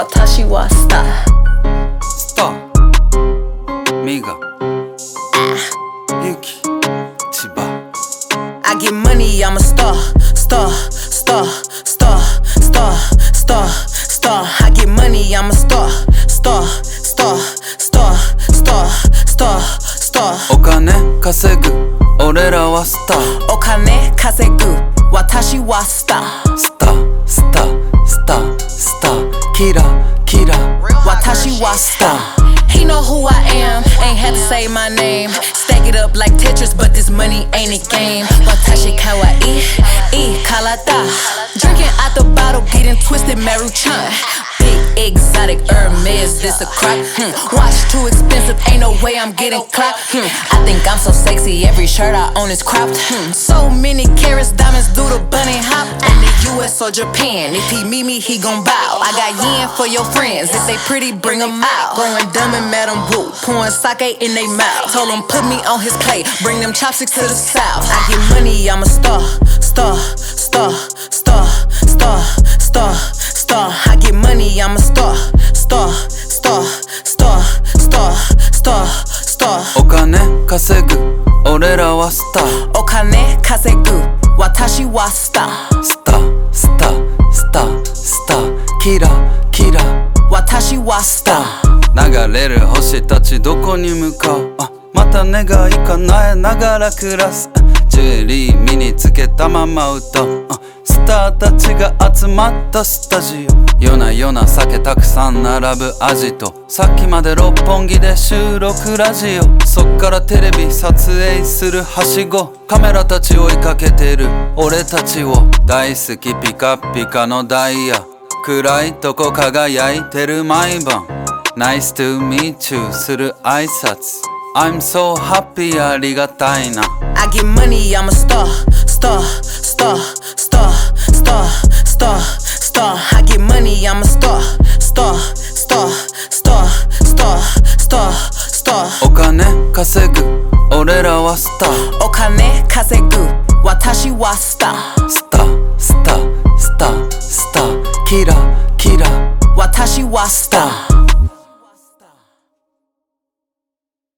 私はスタースターミガユキ千葉 I get money, I'm a star, star, star, star, star, star, star. I get money, I'm a star, star, star, star, star, star, star. お金稼ぐ俺らはスターお金稼ぐ私はスタースタースタースタースターキラキラ I stump. He know who I am, ain't had to say my name. Stack it up like Tetris, but this money ain't a game. Watashi kawaii, e kalata. Drinking out the bottle, getting twisted maruchan. Big exotic Hermes, this a crack. Hmm. Watch too expensive, ain't no way I'm getting clapped. Hmm. I think I'm so sexy, every shirt I own is cropped. Hmm. So many carrots, diamonds, do the bunny hop. US or Japan. If he meet me, he gon' bow. I got yen for your friends. If they pretty, bring them out. Growing dumb and Madam Wu, pouring sake in they mouth. Told him put me on his plate, bring them chopsticks to the south. I get money, I'm a star, star, star, star, star, star, star. I get money, I'm a star, star, star, star, star, star, star. お金稼ぐ、俺らはスター。お金稼ぐ、私はスター。キラキラ私はスター。流れる星たちどこに向かう？また願い叶えながら暮らす。ジュエリー身につけたまま歌う。スターたちが集まったスタジオ。夜な夜な酒たくさん並ぶアジト。さっきまで六本木で収録ラジオ。そっからテレビ撮影するはしご。カメラたち追いかけてる。俺たちを大好きピカピカのダイヤ。暗いとこ輝いてる毎晩 Nice to meet you する挨拶 I'm so happy ありがたいな I get money, I'm a star, star, star, star, star, star, star. I get money, I'm a star, star, star, star, star, star, star. お金稼ぐ俺らはスターお金稼ぐ私はスタースターキラキラ私はスター